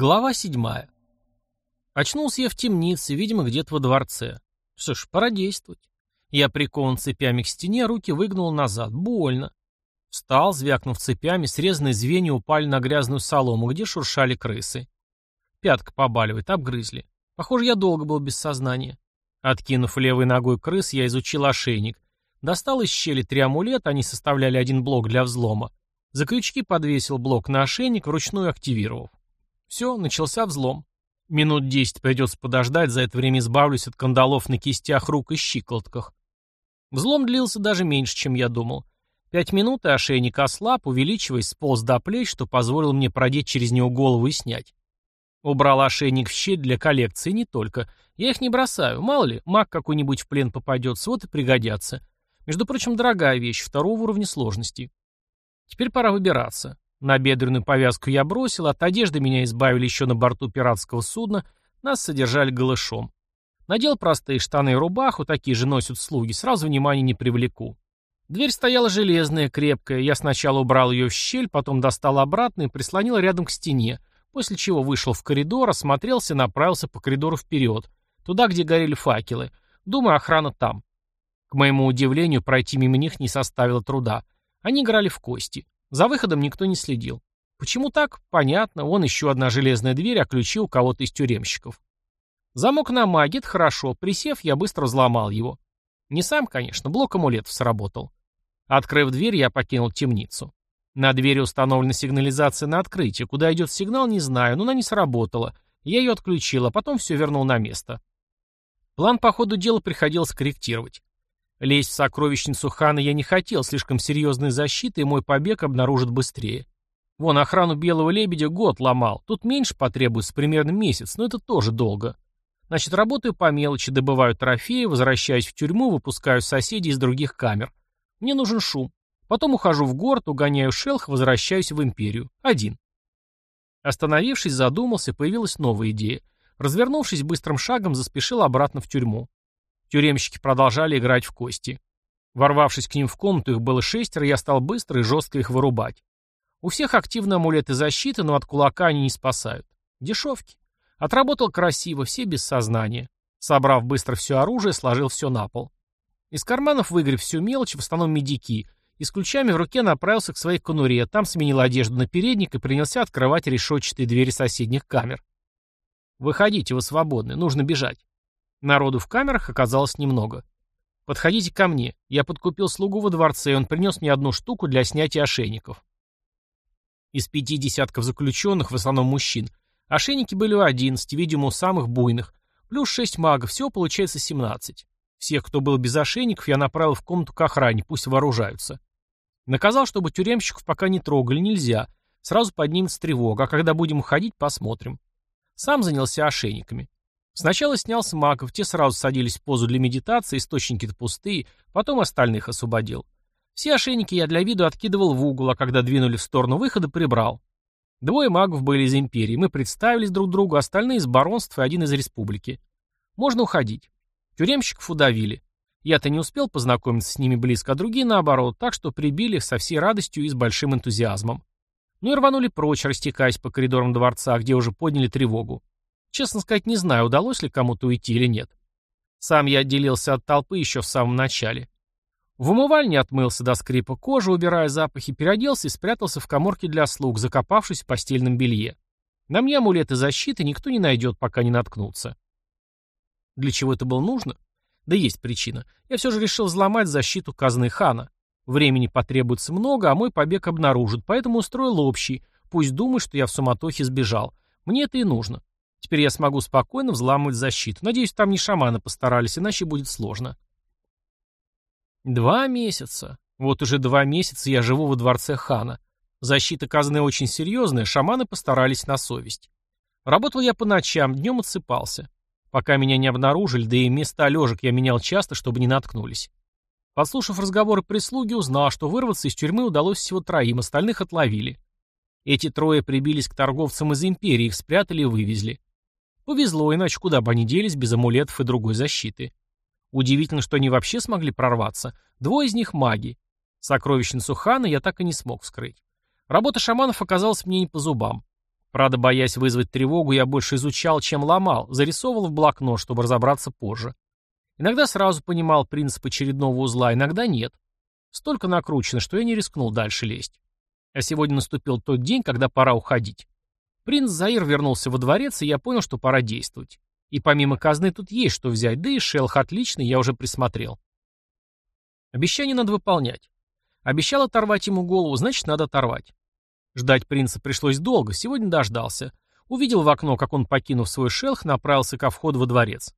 Глава седьмая. Очнулся я в темнице, видимо, где-то во дворце. Что ж, пора действовать. Я прикован цепями к стене, руки выгнул назад. Больно. Встал, звякнув цепями, срезанные звенья упали на грязную солому, где шуршали крысы. Пятка побаливает, обгрызли. Похоже, я долго был без сознания. Откинув левой ногой крыс, я изучил ошейник. Достал из щели три амулета, они составляли один блок для взлома. За крючки подвесил блок на ошейник, вручную активировав. Все, начался взлом. Минут десять придется подождать, за это время избавлюсь от кандалов на кистях рук и щиколотках. Взлом длился даже меньше, чем я думал. Пять минут, и ошейник ослаб, увеличиваясь, сполз до плеч, что позволило мне продеть через него голову и снять. Убрал ошейник в щель для коллекции, не только. Я их не бросаю, мало ли, маг какой-нибудь в плен попадется, вот и пригодятся. Между прочим, дорогая вещь, второго уровня сложности. Теперь пора выбираться. На бедренную повязку я бросил, от одежды меня избавили еще на борту пиратского судна, нас содержали голышом. Надел простые штаны и рубаху, такие же носят слуги, сразу внимания не привлеку. Дверь стояла железная, крепкая, я сначала убрал ее в щель, потом достал обратно и прислонил рядом к стене, после чего вышел в коридор, осмотрелся направился по коридору вперед, туда, где горели факелы. Думаю, охрана там. К моему удивлению, пройти мимо них не составило труда. Они играли в кости. За выходом никто не следил. Почему так? Понятно. Вон еще одна железная дверь, а ключи у кого-то из тюремщиков. Замок на маге, это хорошо. Присев, я быстро взломал его. Не сам, конечно, блок амулетов сработал. Открыв дверь, я покинул темницу. На двери установлена сигнализация на открытие. Куда идет сигнал, не знаю, но она не сработала. Я ее отключил, а потом все вернул на место. План по ходу дела приходилось корректировать. Лезть в сокровищницу хана я не хотел, слишком серьезная защита, и мой побег обнаружат быстрее. Вон, охрану белого лебедя год ломал. Тут меньше потребуется, примерно месяц, но это тоже долго. Значит, работаю по мелочи, добываю трофеи, возвращаюсь в тюрьму, выпускаю соседей из других камер. Мне нужен шум. Потом ухожу в город, угоняю шелх, возвращаюсь в империю. Один. Остановившись, задумался, появилась новая идея. Развернувшись быстрым шагом, заспешил обратно в тюрьму. Тюремщики продолжали играть в кости. Ворвавшись к ним в комнату, их было шестеро, я стал быстро и жестко их вырубать. У всех активны амулеты защиты, но от кулака они не спасают. Дешевки. Отработал красиво, все без сознания. Собрав быстро все оружие, сложил все на пол. Из карманов выгреб всю мелочь, в основном медики, и с ключами в руке направился к своей конуре, там сменил одежду на передник и принялся открывать решетчатые двери соседних камер. «Выходите, вы свободны, нужно бежать». Народу в камерах оказалось немного. «Подходите ко мне. Я подкупил слугу во дворце, и он принес мне одну штуку для снятия ошейников». Из пяти десятков заключенных, в основном мужчин, ошейники были у одиннадцати, видимо, у самых буйных, плюс шесть магов, всего получается семнадцать. Всех, кто был без ошейников, я направил в комнату к охране, пусть вооружаются. Наказал, чтобы тюремщиков пока не трогали, нельзя. Сразу поднимется тревога, а когда будем уходить, посмотрим. Сам занялся ошейниками. Сначала снял с маков, те сразу садились в позу для медитации, источники-то пустые, потом остальных освободил. Все ошейники я для виду откидывал в угол, а когда двинули в сторону выхода, прибрал. Двое магов были из империи, мы представились друг другу, остальные из баронства и один из республики. Можно уходить. Тюремщиков удавили. Я-то не успел познакомиться с ними близко, а другие наоборот, так что прибили со всей радостью и с большим энтузиазмом. Ну и рванули прочь, растекаясь по коридорам дворца, где уже подняли тревогу. Честно сказать, не знаю, удалось ли кому-то уйти или нет. Сам я отделился от толпы еще в самом начале. В умывальне отмылся до скрипа кожи, убирая запахи, переоделся и спрятался в коморке для слуг, закопавшись в постельном белье. На мне амулеты защиты никто не найдет, пока не наткнутся. Для чего это было нужно? Да есть причина. Я все же решил взломать защиту казны хана. Времени потребуется много, а мой побег обнаружат, поэтому устроил общий. Пусть думают, что я в суматохе сбежал. Мне это и нужно. Теперь я смогу спокойно взламывать защиту. Надеюсь, там не шаманы постарались, иначе будет сложно. Два месяца. Вот уже два месяца я живу во дворце хана. Защита казны очень серьезная, шаманы постарались на совесть. Работал я по ночам, днем отсыпался. Пока меня не обнаружили, да и места лежек я менял часто, чтобы не наткнулись. Послушав разговоры прислуги, узнал, что вырваться из тюрьмы удалось всего троим, остальных отловили. Эти трое прибились к торговцам из империи, их спрятали и вывезли. Повезло, иначе куда бы они делись без амулетов и другой защиты. Удивительно, что они вообще смогли прорваться. Двое из них маги. Сокровищницу хана я так и не смог вскрыть. Работа шаманов оказалась мне не по зубам. Правда, боясь вызвать тревогу, я больше изучал, чем ломал, зарисовывал в блокнот, чтобы разобраться позже. Иногда сразу понимал принцип очередного узла, иногда нет. Столько накручено, что я не рискнул дальше лезть. А сегодня наступил тот день, когда пора уходить. Принц Заир вернулся во дворец, и я понял, что пора действовать. И помимо казны тут есть что взять, да и шелх отличный, я уже присмотрел. Обещание надо выполнять. Обещал оторвать ему голову, значит, надо оторвать. Ждать принца пришлось долго, сегодня дождался. Увидел в окно, как он, покинув свой шелх, направился ко входу во дворец.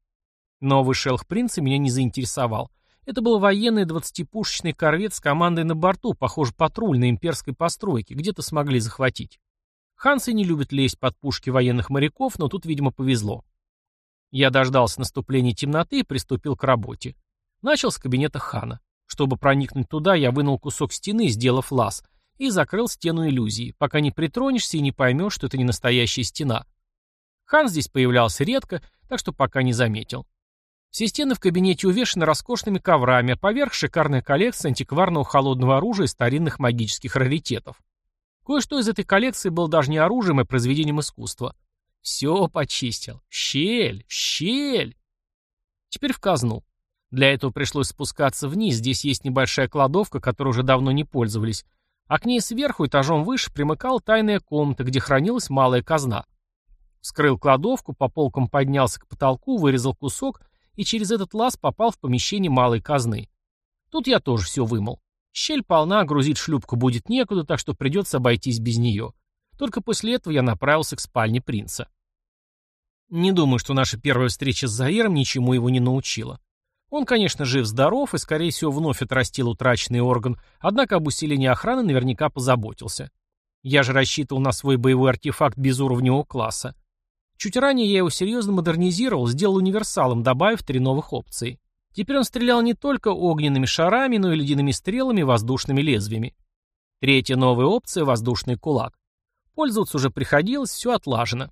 Новый шелх принца меня не заинтересовал. Это был военный двадцатипушечный корвет с командой на борту, похоже, патруль на имперской постройке, где-то смогли захватить. Хансы не любят лезть под пушки военных моряков, но тут, видимо, повезло. Я дождался наступления темноты и приступил к работе. Начал с кабинета хана. Чтобы проникнуть туда, я вынул кусок стены, сделав лаз, и закрыл стену иллюзии, пока не притронешься и не поймешь, что это не настоящая стена. Хан здесь появлялся редко, так что пока не заметил. Все стены в кабинете увешаны роскошными коврами, а поверх шикарная коллекция антикварного холодного оружия и старинных магических раритетов. Кое-что из этой коллекции было даже не оружием, а произведением искусства. Все почистил. Щель, щель. Теперь в казну. Для этого пришлось спускаться вниз, здесь есть небольшая кладовка, которой уже давно не пользовались, а к ней сверху, этажом выше, примыкала тайная комната, где хранилась малая казна. Вскрыл кладовку, по полкам поднялся к потолку, вырезал кусок и через этот лаз попал в помещение малой казны. Тут я тоже все вымыл. Щель полна, грузить шлюпку будет некуда, так что придется обойтись без нее. Только после этого я направился к спальне принца. Не думаю, что наша первая встреча с Заиром ничему его не научила. Он, конечно, жив-здоров и, скорее всего, вновь отрастил утраченный орган, однако об усилении охраны наверняка позаботился. Я же рассчитывал на свой боевой артефакт безуровневого класса. Чуть ранее я его серьезно модернизировал, сделал универсалом, добавив три новых опции. Теперь он стрелял не только огненными шарами, но и ледяными стрелами воздушными лезвиями. Третья новая опция — воздушный кулак. Пользоваться уже приходилось, все отлажено.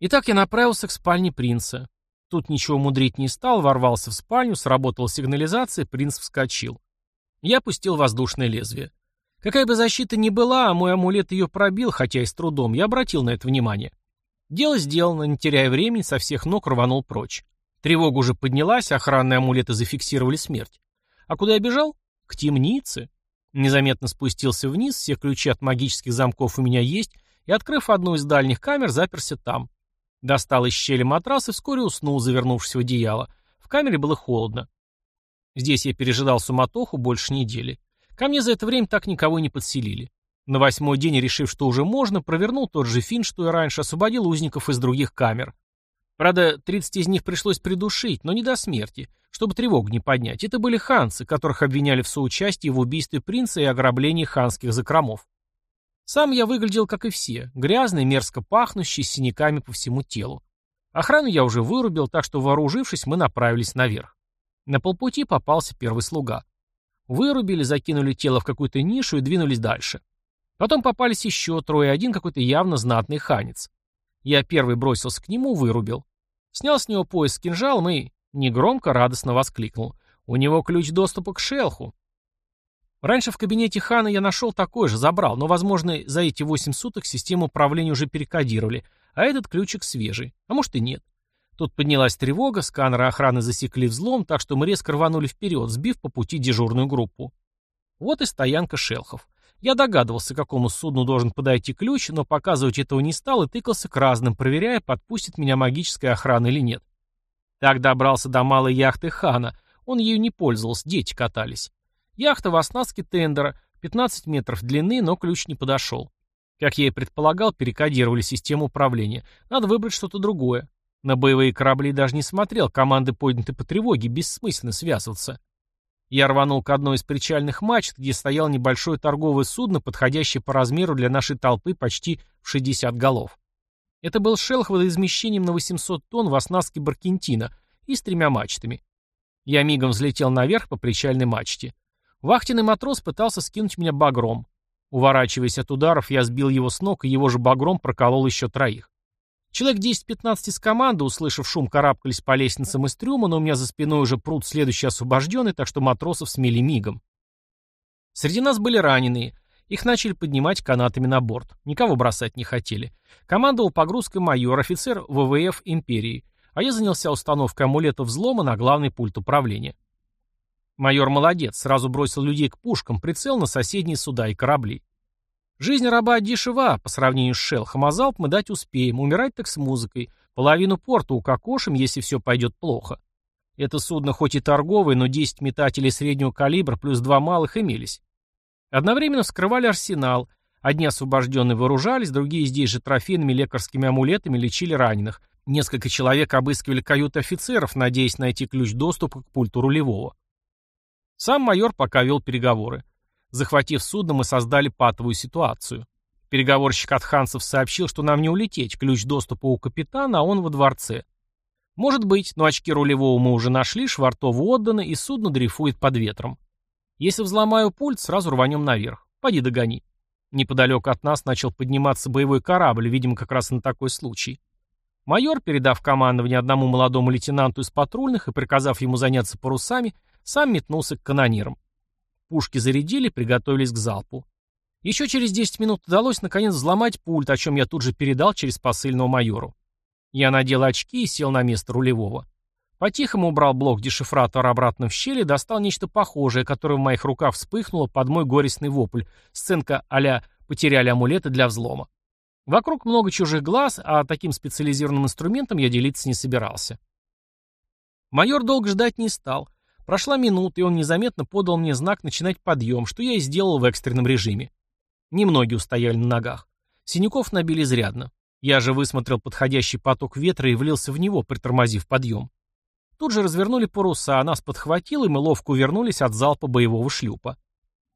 Итак, я направился к спальне принца. Тут ничего мудрить не стал, ворвался в спальню, сработала сигнализация, принц вскочил. Я опустил воздушное лезвие. Какая бы защита ни была, а мой амулет ее пробил, хотя и с трудом, я обратил на это внимание. Дело сделано, не теряя времени, со всех ног рванул прочь. Тревога уже поднялась, охранные амулеты зафиксировали смерть. А куда я бежал? К темнице. Незаметно спустился вниз, все ключи от магических замков у меня есть, и, открыв одну из дальних камер, заперся там. Достал из щели матрас и вскоре уснул, завернувшись в одеяло. В камере было холодно. Здесь я пережидал суматоху больше недели. Ко мне за это время так никого не подселили. На восьмой день, решив, что уже можно, провернул тот же фин, что и раньше, освободил узников из других камер. Правда, 30 из них пришлось придушить, но не до смерти, чтобы тревогу не поднять. Это были ханцы, которых обвиняли в соучастии в убийстве принца и ограблении ханских закромов. Сам я выглядел, как и все, грязный, мерзко пахнущий, с синяками по всему телу. Охрану я уже вырубил, так что, вооружившись, мы направились наверх. На полпути попался первый слуга. Вырубили, закинули тело в какую-то нишу и двинулись дальше. Потом попались еще трое, один какой-то явно знатный ханец. Я первый бросился к нему, вырубил. Снял с него пояс с кинжалом и, негромко, радостно воскликнул. У него ключ доступа к шелху. Раньше в кабинете Хана я нашел такой же, забрал, но, возможно, за эти 8 суток систему управления уже перекодировали, а этот ключик свежий. А может и нет. Тут поднялась тревога, сканеры охраны засекли взлом, так что мы резко рванули вперед, сбив по пути дежурную группу. Вот и стоянка шелхов. Я догадывался, к какому судну должен подойти ключ, но показывать этого не стал и тыкался к разным, проверяя, подпустит меня магическая охрана или нет. Так добрался до малой яхты Хана. Он ею не пользовался, дети катались. Яхта в оснастке тендера, 15 метров длины, но ключ не подошел. Как я и предполагал, перекодировали систему управления. Надо выбрать что-то другое. На боевые корабли даже не смотрел, команды подняты по тревоге, бессмысленно связываться. Я рванул к одной из причальных мачт, где стояло небольшое торговое судно, подходящее по размеру для нашей толпы почти в 60 голов. Это был шелх водоизмещением на 800 тонн в оснастке Баркентина и с тремя мачтами. Я мигом взлетел наверх по причальной мачте. Вахтенный матрос пытался скинуть меня багром. Уворачиваясь от ударов, я сбил его с ног, и его же багром проколол еще троих. Человек 10-15 из команды, услышав шум, карабкались по лестницам из трюма, но у меня за спиной уже пруд следующий освобожденный, так что матросов смели мигом. Среди нас были раненые, Их начали поднимать канатами на борт. Никого бросать не хотели. Командовал погрузкой майор, офицер ВВФ империи, а я занялся установкой амулета взлома на главный пульт управления. Майор молодец, сразу бросил людей к пушкам, прицел на соседние суда и корабли. Жизнь раба дешева по сравнению с шелхом, а залп мы дать успеем, умирать так с музыкой. Половину порта укокошим, если все пойдет плохо. Это судно хоть и торговое, но 10 метателей среднего калибра плюс два малых имелись. Одновременно вскрывали арсенал. Одни освобожденные вооружались, другие здесь же трофейными лекарскими амулетами лечили раненых. Несколько человек обыскивали каюты офицеров, надеясь найти ключ доступа к пульту рулевого. Сам майор пока вел переговоры. Захватив судно, мы создали патовую ситуацию. Переговорщик от Хансов сообщил, что нам не улететь, ключ доступа у капитана, а он во дворце. Может быть, но очки рулевого мы уже нашли, Швартову отданы, и судно дрейфует под ветром. Если взломаю пульт, сразу рванем наверх. Пойди догони. Неподалеку от нас начал подниматься боевой корабль, видимо, как раз на такой случай. Майор, передав командование одному молодому лейтенанту из патрульных и приказав ему заняться парусами, сам метнулся к канонирам. Пушки зарядили, приготовились к залпу. Еще через 10 минут удалось наконец взломать пульт, о чем я тут же передал через посыльного майору. Я надел очки и сел на место рулевого. По-тихому убрал блок дешифратора обратно в щели и достал нечто похожее, которое в моих руках вспыхнуло под мой горестный вопль. Сценка а «потеряли амулеты для взлома». Вокруг много чужих глаз, а таким специализированным инструментом я делиться не собирался. Майор долго ждать не стал. Прошла минута, и он незаметно подал мне знак начинать подъем, что я и сделал в экстренном режиме. Немногие устояли на ногах. Синяков набили изрядно. Я же высмотрел подходящий поток ветра и влился в него, притормозив подъем. Тут же развернули паруса, нас подхватило, и мы ловко увернулись от залпа боевого шлюпа.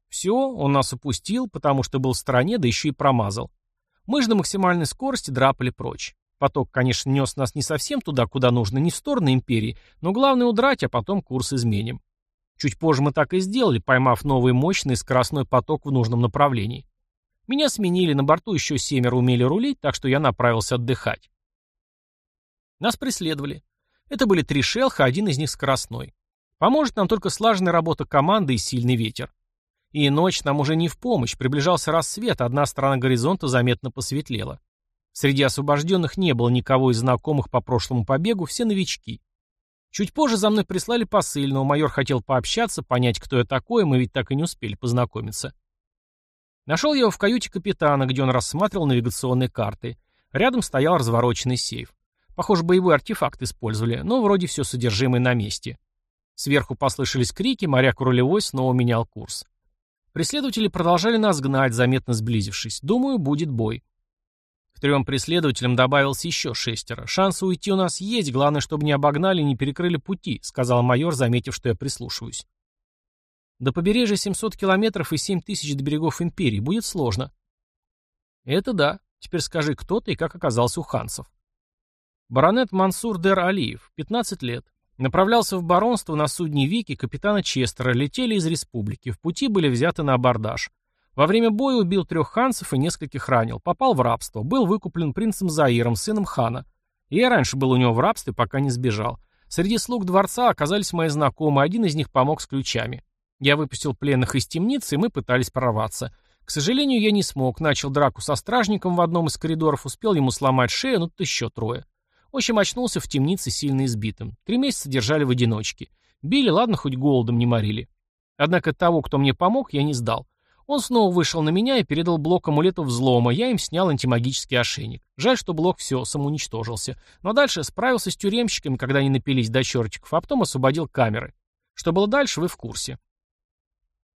Все, он нас упустил, потому что был в стороне, да еще и промазал. Мы же на максимальной скорости драпали прочь. Поток, конечно, нес нас не совсем туда, куда нужно, не в сторону империи, но главное удрать, а потом курс изменим. Чуть позже мы так и сделали, поймав новый мощный скоростной поток в нужном направлении. Меня сменили, на борту еще семеро умели рулить, так что я направился отдыхать. Нас преследовали. Это были три шелха, один из них скоростной. Поможет нам только слаженная работа команды и сильный ветер. И ночь нам уже не в помощь, приближался рассвет, одна сторона горизонта заметно посветлела. Среди освобожденных не было никого из знакомых по прошлому побегу, все новички. Чуть позже за мной прислали посыльного, майор хотел пообщаться, понять, кто я такой, мы ведь так и не успели познакомиться. Нашел я его в каюте капитана, где он рассматривал навигационные карты. Рядом стоял развороченный сейф. Похоже, боевой артефакт использовали, но вроде все содержимое на месте. Сверху послышались крики, моряк рулевой снова менял курс. Преследователи продолжали нас гнать, заметно сблизившись. Думаю, будет бой. Трем преследователям добавился еще шестеро. Шансы уйти у нас есть, главное, чтобы не обогнали и не перекрыли пути, сказал майор, заметив, что я прислушиваюсь. До побережья 700 километров и 7 тысяч до берегов империи. Будет сложно. Это да. Теперь скажи, кто ты и как оказался у хансов. Баронет Мансур Дер Алиев, 15 лет. Направлялся в баронство на судне Вики капитана Честера, летели из республики. В пути были взяты на абордаж. Во время боя убил трех ханцев и нескольких ранил. Попал в рабство. Был выкуплен принцем Заиром, сыном хана. Я раньше был у него в рабстве, пока не сбежал. Среди слуг дворца оказались мои знакомые, один из них помог с ключами. Я выпустил пленных из темницы, и мы пытались прорваться. К сожалению, я не смог. Начал драку со стражником в одном из коридоров, успел ему сломать шею, но тут еще трое. В общем, очнулся в темнице сильно избитым. Три месяца держали в одиночке. Били, ладно, хоть голодом не морили. Однако того, кто мне помог, я не сдал. Он снова вышел на меня и передал блок амулетов взлома. Я им снял антимагический ошейник. Жаль, что блок все, самоуничтожился. Но дальше справился с тюремщиками, когда они напились до чертиков, а потом освободил камеры. Что было дальше, вы в курсе.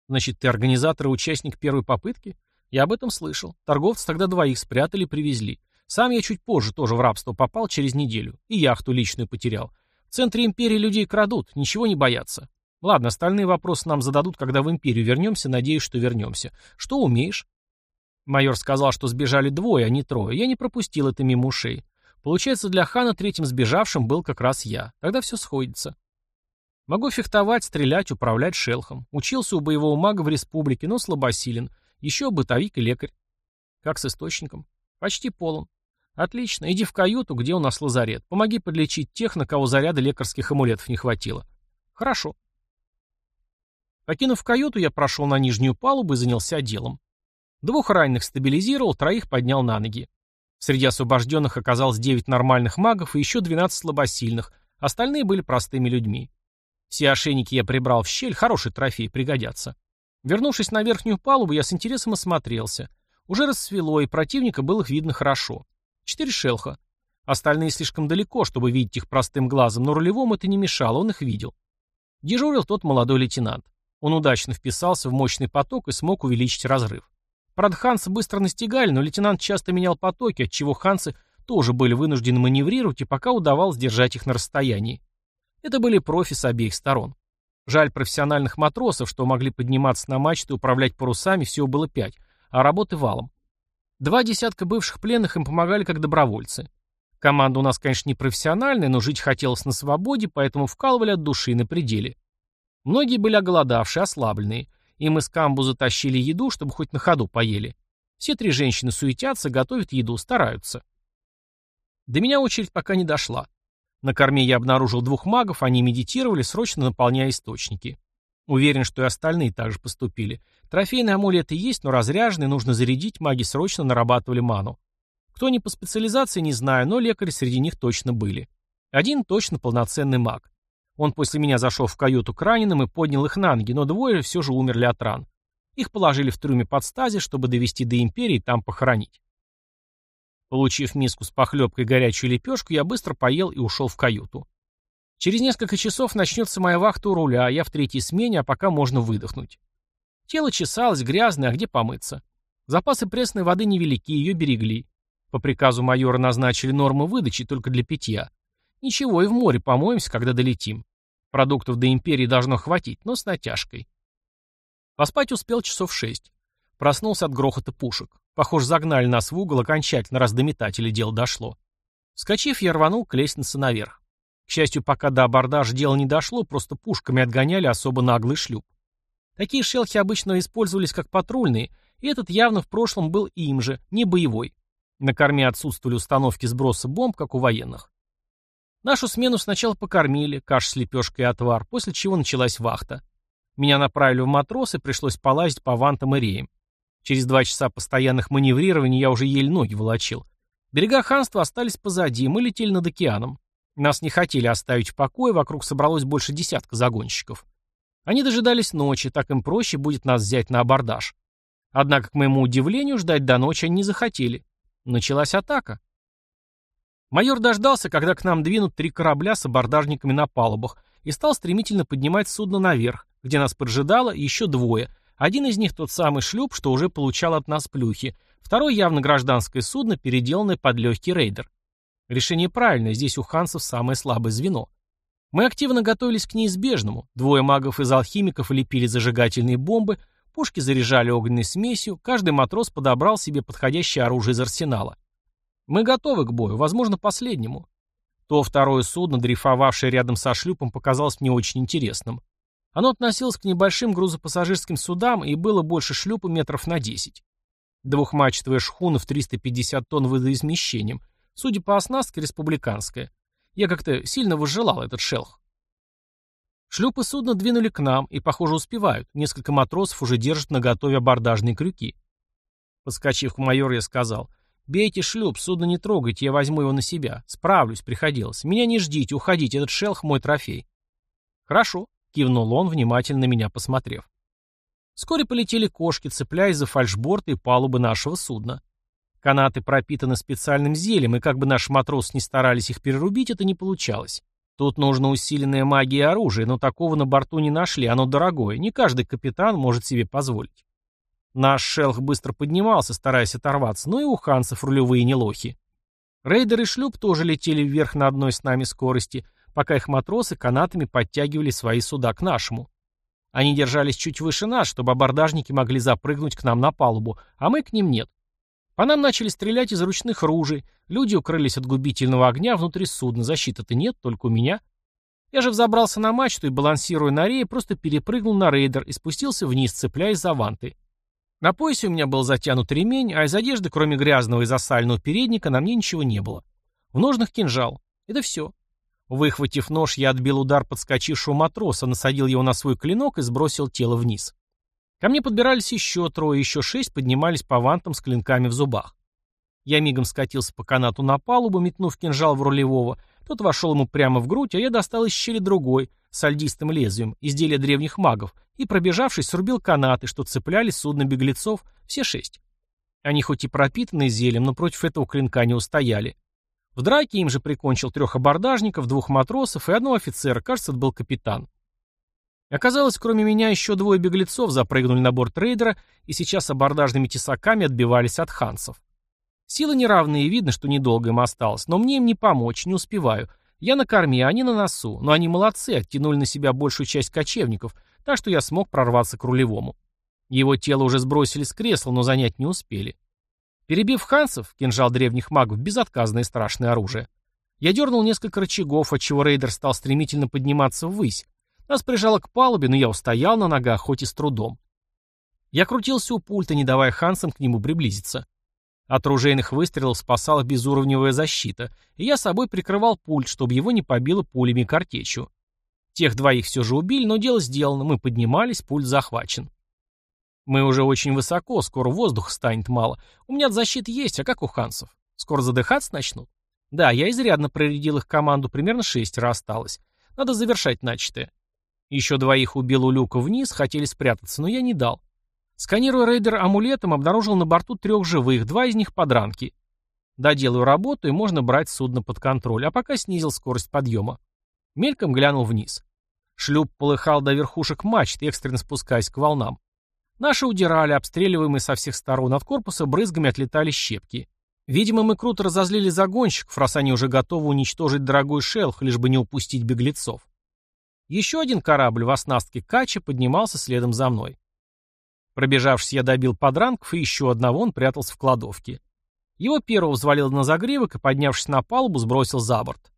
Значит, ты организатор и участник первой попытки? Я об этом слышал. Торговцы тогда двоих спрятали и привезли. Сам я чуть позже тоже в рабство попал через неделю. И яхту личную потерял. В центре империи людей крадут, ничего не боятся. Ладно, остальные вопросы нам зададут, когда в империю вернемся, надеюсь, что вернемся. Что умеешь? Майор сказал, что сбежали двое, а не трое. Я не пропустил это мимо ушей. Получается, для хана третьим сбежавшим был как раз я. Тогда все сходится. Могу фехтовать, стрелять, управлять шелхом. Учился у боевого мага в республике, но слабосилен. Еще бытовик и лекарь. Как с источником? Почти полон. «Отлично. Иди в каюту, где у нас лазарет. Помоги подлечить тех, на кого заряда лекарских амулетов не хватило». «Хорошо». Покинув каюту, я прошел на нижнюю палубу и занялся делом. Двух раненых стабилизировал, троих поднял на ноги. Среди освобожденных оказалось 9 нормальных магов и еще 12 слабосильных, остальные были простыми людьми. Все ошейники я прибрал в щель, хороший трофей, пригодятся. Вернувшись на верхнюю палубу, я с интересом осмотрелся. Уже рассвело, и противника было видно хорошо. Четыре шелха. Остальные слишком далеко, чтобы видеть их простым глазом, но рулевому это не мешало, он их видел. Дежурил тот молодой лейтенант. Он удачно вписался в мощный поток и смог увеличить разрыв. Правда, ханцы быстро настигали, но лейтенант часто менял потоки, отчего ханцы тоже были вынуждены маневрировать, и пока удавалось держать их на расстоянии. Это были профи с обеих сторон. Жаль профессиональных матросов, что могли подниматься на мачту и управлять парусами, всего было пять, а работы валом. Два десятка бывших пленных им помогали как добровольцы. Команда у нас, конечно, не профессиональная, но жить хотелось на свободе, поэтому вкалывали от души на пределе. Многие были оголодавшие, ослабленные. Им из камбуза тащили еду, чтобы хоть на ходу поели. Все три женщины суетятся, готовят еду, стараются. До меня очередь пока не дошла. На корме я обнаружил двух магов, они медитировали, срочно наполняя источники. Уверен, что и остальные также поступили. Трофейные амулеты есть, но разряженные, нужно зарядить, маги срочно нарабатывали ману. Кто не по специализации, не знаю, но лекари среди них точно были. Один точно полноценный маг. Он после меня зашел в каюту к раненым и поднял их на ноги, но двое все же умерли от ран. Их положили в трюме под стази, чтобы довести до Империи и там похоронить. Получив миску с похлебкой и горячую лепешку, я быстро поел и ушел в каюту. Через несколько часов начнется моя вахта у руля, а я в третьей смене, а пока можно выдохнуть. Тело чесалось, грязное, а где помыться? Запасы пресной воды невелики, ее берегли. По приказу майора назначили нормы выдачи только для питья. Ничего, и в море помоемся, когда долетим. Продуктов до империи должно хватить, но с натяжкой. Поспать успел часов шесть. Проснулся от грохота пушек. Похоже, загнали нас в угол окончательно, раз до метателя дело дошло. Вскочив, я рванул к лестнице наверх. К счастью, пока до абордажа дело не дошло, просто пушками отгоняли особо наглый шлюп. Такие шелхи обычно использовались как патрульные, и этот явно в прошлом был им же, не боевой. На корме отсутствовали установки сброса бомб, как у военных. Нашу смену сначала покормили, каш с лепешкой и отвар, после чего началась вахта. Меня направили в матросы, пришлось полазить по вантам и реям. Через два часа постоянных маневрирований я уже еле ноги волочил. Берега ханства остались позади, мы летели над океаном. Нас не хотели оставить в покое, вокруг собралось больше десятка загонщиков. Они дожидались ночи, так им проще будет нас взять на абордаж. Однако, к моему удивлению, ждать до ночи они не захотели. Началась атака. Майор дождался, когда к нам двинут три корабля с абордажниками на палубах, и стал стремительно поднимать судно наверх, где нас поджидало еще двое, один из них тот самый шлюп, что уже получал от нас плюхи. Второй явно гражданское судно, переделанное под легкий рейдер. Решение правильное, здесь у хансов самое слабое звено. Мы активно готовились к неизбежному. Двое магов из алхимиков лепили зажигательные бомбы, пушки заряжали огненной смесью, каждый матрос подобрал себе подходящее оружие из арсенала. Мы готовы к бою, возможно, последнему. То второе судно, дрейфовавшее рядом со шлюпом, показалось мне очень интересным. Оно относилось к небольшим грузопассажирским судам и было больше шлюпа метров на 10. Двухмачтовая шхуна в 350 тонн водоизмещением. Судя по оснастке, республиканская. Я как-то сильно возжелал этот шелх. Шлюпы судна двинули к нам и, похоже, успевают. Несколько матросов уже держат наготове абордажные крюки. Подскочив к майору, я сказал, «Бейте шлюп, судно не трогайте, я возьму его на себя. Справлюсь, приходилось. Меня не ждите, уходите, этот шелх мой трофей». «Хорошо», Кивнул он, внимательно меня посмотрев. Вскоре полетели кошки, цепляясь за фальшборты и палубы нашего судна. Канаты пропитаны специальным зелем, и как бы наши матросы не старались их перерубить, это не получалось. Тут нужно усиленная магия и оружие, но такого на борту не нашли, оно дорогое, не каждый капитан может себе позволить. Наш шелх быстро поднимался, стараясь оторваться, но и у ханцев рулевые не лохи. Рейдер и шлюп тоже летели вверх на одной с нами скорости, пока их матросы канатами подтягивали свои суда к нашему. Они держались чуть выше нас, чтобы абордажники могли запрыгнуть к нам на палубу, а мы к ним нет. По нам начали стрелять из ручных ружей, люди укрылись от губительного огня внутри судна, защиты-то нет, только у меня. Я же взобрался на мачту и, балансируя на рее, просто перепрыгнул на рейдер и спустился вниз, цепляясь за ванты. На поясе у меня был затянут ремень, а из одежды, кроме грязного и засального передника, на мне ничего не было. В ножнах кинжал. Это все. Выхватив нож, я отбил удар подскочившего матроса, насадил его на свой клинок и сбросил тело вниз. Ко мне подбирались еще трое, еще шесть поднимались по вантам с клинками в зубах. Я мигом скатился по канату на палубу, метнув кинжал в рулевого. Тот вошел ему прямо в грудь, а я достал из щели другой, с альдистым лезвием, изделие древних магов, и, пробежавшись, срубил канаты, что цепляли судно беглецов, все шесть. Они хоть и пропитаны зелем, но против этого клинка не устояли. В драке им же прикончил трех абордажников, двух матросов и одного офицера, кажется, это был капитан. Оказалось, кроме меня еще двое беглецов запрыгнули на борт рейдера и сейчас абордажными тесаками отбивались от хансов. Силы неравные, видно, что недолго им осталось, но мне им не помочь, не успеваю. Я на корме, а они на носу, но они молодцы, оттянули на себя большую часть кочевников, так что я смог прорваться к рулевому. Его тело уже сбросили с кресла, но занять не успели. Перебив хансов, кинжал древних магов, безотказное страшное оружие. Я дернул несколько рычагов, отчего рейдер стал стремительно подниматься ввысь. Нас прижало к палубе, но я устоял на ногах, хоть и с трудом. Я крутился у пульта, не давая хансам к нему приблизиться. От ружейных выстрелов спасала безуровневая защита, и я собой прикрывал пульт, чтобы его не побило пулями картечью. Тех двоих все же убили, но дело сделано, мы поднимались, пульт захвачен. Мы уже очень высоко, скоро воздуха станет мало. У меня защита есть, а как у хансов? Скоро задыхаться начнут? Да, я изрядно проредил их команду, примерно шестеро осталось. Надо завершать начатое. Еще двоих убил у люка вниз, хотели спрятаться, но я не дал. Сканируя рейдер амулетом, обнаружил на борту трех живых, два из них подранки. Доделаю работу, и можно брать судно под контроль, а пока снизил скорость подъема. Мельком глянул вниз. Шлюп полыхал до верхушек мачт, экстренно спускаясь к волнам. Наши удирали, обстреливаемые со всех сторон. От корпуса брызгами отлетали щепки. Видимо, мы круто разозлили загонщиков, раз они уже готовы уничтожить дорогой шелх, лишь бы не упустить беглецов. Еще один корабль в оснастке Кача поднимался следом за мной. Пробежавшись, я добил подранков, и еще одного он прятался в кладовке. Его первого взвалил на загривок и, поднявшись на палубу, сбросил за борт.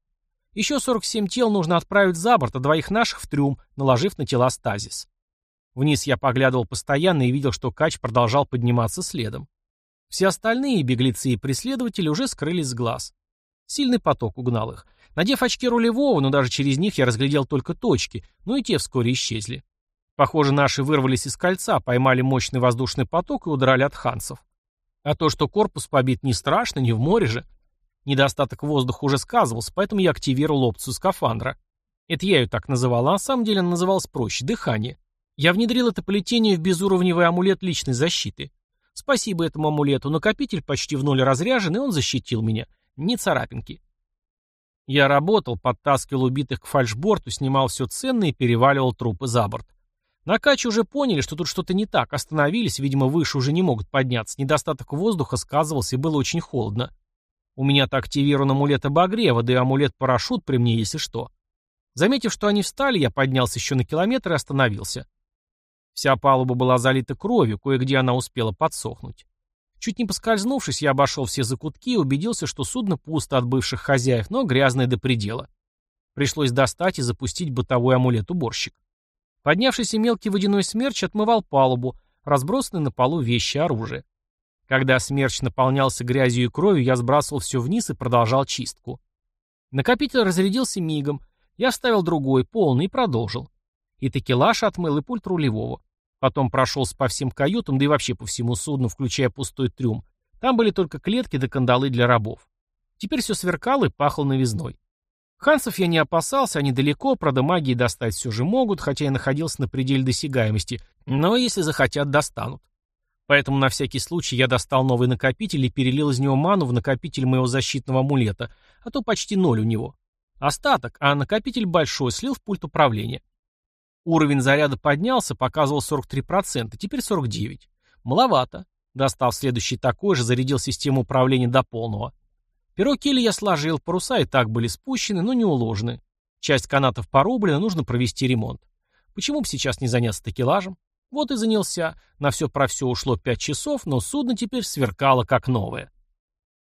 Еще 47 тел нужно отправить за борт, а двоих наших в трюм, наложив на тела стазис. Вниз я поглядывал постоянно и видел, что Кач продолжал подниматься следом. Все остальные, беглецы и преследователи, уже скрылись с глаз. Сильный поток угнал их. Надев очки рулевого, но даже через них я разглядел только точки, но и те вскоре исчезли. Похоже, наши вырвались из кольца, поймали мощный воздушный поток и удрали от хансов. А то, что корпус побит не страшно, не в море же. Недостаток воздуха уже сказывался, поэтому я активировал опцию скафандра. Это я ее так называл, а на самом деле она называлась проще – дыхание. Я внедрил это плетение в безуровневый амулет личной защиты. Спасибо этому амулету, накопитель почти в ноль разряжен, и он защитил меня. Ни царапинки. Я работал, подтаскивал убитых к фальшборту, снимал все ценное и переваливал трупы за борт. На каче уже поняли, что тут что-то не так, остановились, видимо, выше уже не могут подняться, недостаток воздуха сказывался и было очень холодно. У меня-то активирован амулет обогрева, да и амулет-парашют при мне, если что. Заметив, что они встали, я поднялся еще на километр и остановился. Вся палуба была залита кровью, кое-где она успела подсохнуть. Чуть не поскользнувшись, я обошел все закутки и убедился, что судно пусто от бывших хозяев, но грязное до предела. Пришлось достать и запустить бытовой амулет-уборщик. Поднявшийся мелкий водяной смерч отмывал палубу, разбросанные на полу вещи и оружие. Когда смерч наполнялся грязью и кровью, я сбрасывал все вниз и продолжал чистку. Накопитель разрядился мигом. Я вставил другой, полный, и продолжил. И такелаж отмыл, и пульт рулевого. Потом прошелся по всем каютам, да и вообще по всему судну, включая пустой трюм. Там были только клетки да кандалы для рабов. Теперь все сверкало и пахло новизной. Хансов я не опасался, они далеко, правда магии достать все же могут, хотя и находился на пределе досягаемости, но если захотят, достанут. Поэтому на всякий случай я достал новый накопитель и перелил из него ману в накопитель моего защитного амулета, а то почти ноль у него. Остаток, а накопитель большой, слил в пульт управления. Уровень заряда поднялся, показывал 43%, теперь 49%. Маловато. Достав следующий такой же, зарядил систему управления до полного. Перо кили я сложил, паруса и так были спущены, но не уложены. Часть канатов порублена, нужно провести ремонт. Почему бы сейчас не заняться такелажем? Вот и занялся. На все про все ушло пять часов, но судно теперь сверкало как новое.